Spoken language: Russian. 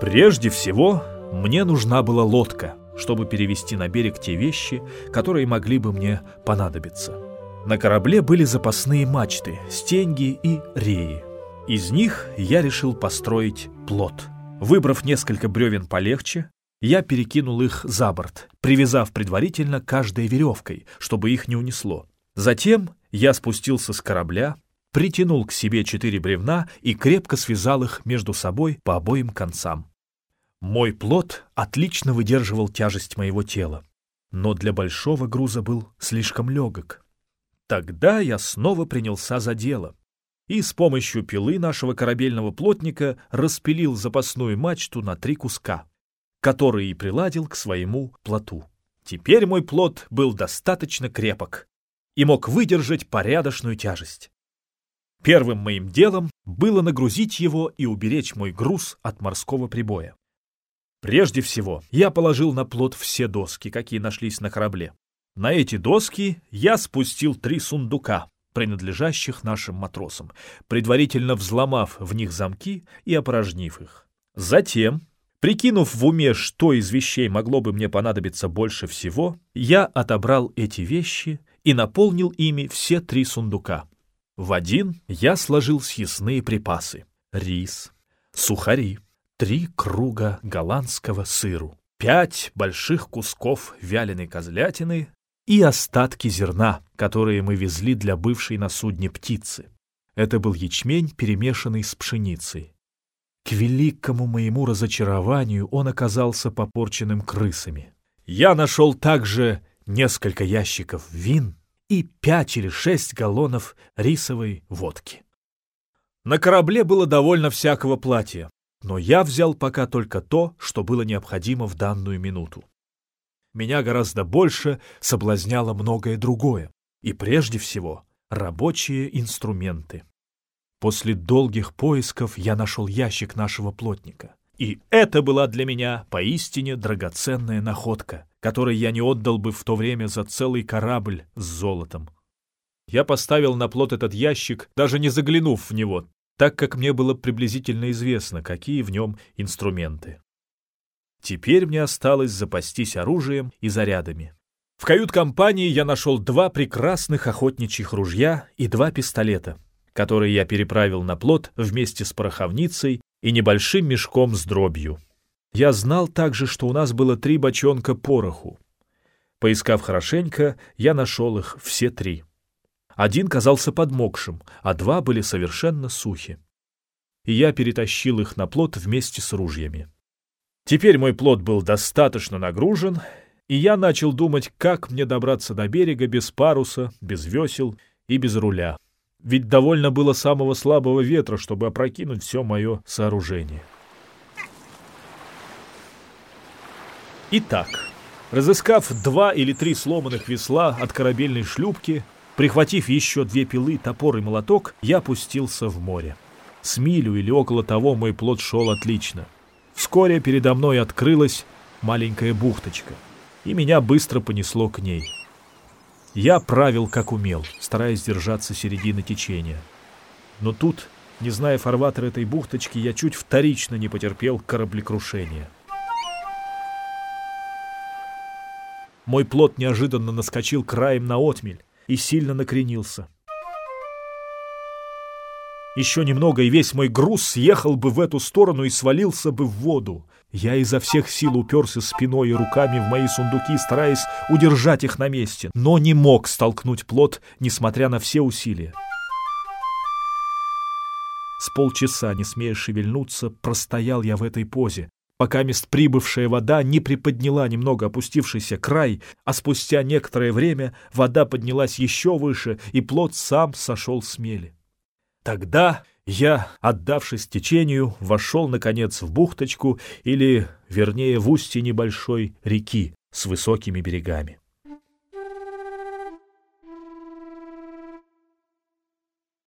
Прежде всего, мне нужна была лодка, чтобы перевести на берег те вещи, которые могли бы мне понадобиться. На корабле были запасные мачты, стенги и реи. Из них я решил построить плот. Выбрав несколько бревен полегче, я перекинул их за борт, привязав предварительно каждой веревкой, чтобы их не унесло. Затем я спустился с корабля, притянул к себе четыре бревна и крепко связал их между собой по обоим концам. Мой плот отлично выдерживал тяжесть моего тела, но для большого груза был слишком легок. Тогда я снова принялся за дело и с помощью пилы нашего корабельного плотника распилил запасную мачту на три куска, которые и приладил к своему плоту. Теперь мой плот был достаточно крепок и мог выдержать порядочную тяжесть. Первым моим делом было нагрузить его и уберечь мой груз от морского прибоя. Прежде всего, я положил на плот все доски, какие нашлись на корабле. На эти доски я спустил три сундука, принадлежащих нашим матросам, предварительно взломав в них замки и опорожнив их. Затем, прикинув в уме, что из вещей могло бы мне понадобиться больше всего, я отобрал эти вещи и наполнил ими все три сундука. В один я сложил съестные припасы — рис, сухари, три круга голландского сыру, пять больших кусков вяленой козлятины и остатки зерна, которые мы везли для бывшей на судне птицы. Это был ячмень, перемешанный с пшеницей. К великому моему разочарованию он оказался попорченным крысами. Я нашел также несколько ящиков вин и пять или шесть галлонов рисовой водки. На корабле было довольно всякого платья, но я взял пока только то, что было необходимо в данную минуту. Меня гораздо больше соблазняло многое другое, и прежде всего рабочие инструменты. После долгих поисков я нашел ящик нашего плотника. И это была для меня поистине драгоценная находка, которой я не отдал бы в то время за целый корабль с золотом. Я поставил на плот этот ящик, даже не заглянув в него, так как мне было приблизительно известно, какие в нем инструменты. Теперь мне осталось запастись оружием и зарядами. В кают-компании я нашел два прекрасных охотничьих ружья и два пистолета, которые я переправил на плот вместе с пороховницей и небольшим мешком с дробью. Я знал также, что у нас было три бочонка пороху. Поискав хорошенько, я нашел их все три. Один казался подмокшим, а два были совершенно сухи. И я перетащил их на плот вместе с ружьями. Теперь мой плот был достаточно нагружен, и я начал думать, как мне добраться до берега без паруса, без весел и без руля. Ведь довольно было самого слабого ветра, чтобы опрокинуть все мое сооружение. Итак, разыскав два или три сломанных весла от корабельной шлюпки, Прихватив еще две пилы, топор и молоток, я пустился в море. С милю или около того мой плод шел отлично. Вскоре передо мной открылась маленькая бухточка, и меня быстро понесло к ней. Я правил как умел, стараясь держаться середины течения. Но тут, не зная фарватера этой бухточки, я чуть вторично не потерпел кораблекрушение. Мой плод неожиданно наскочил краем на отмель, и сильно накренился. Еще немного, и весь мой груз съехал бы в эту сторону и свалился бы в воду. Я изо всех сил уперся спиной и руками в мои сундуки, стараясь удержать их на месте, но не мог столкнуть плод, несмотря на все усилия. С полчаса, не смея шевельнуться, простоял я в этой позе, пока мест прибывшая вода не приподняла немного опустившийся край, а спустя некоторое время вода поднялась еще выше, и плод сам сошел с мели. Тогда я, отдавшись течению, вошел, наконец, в бухточку, или, вернее, в устье небольшой реки с высокими берегами.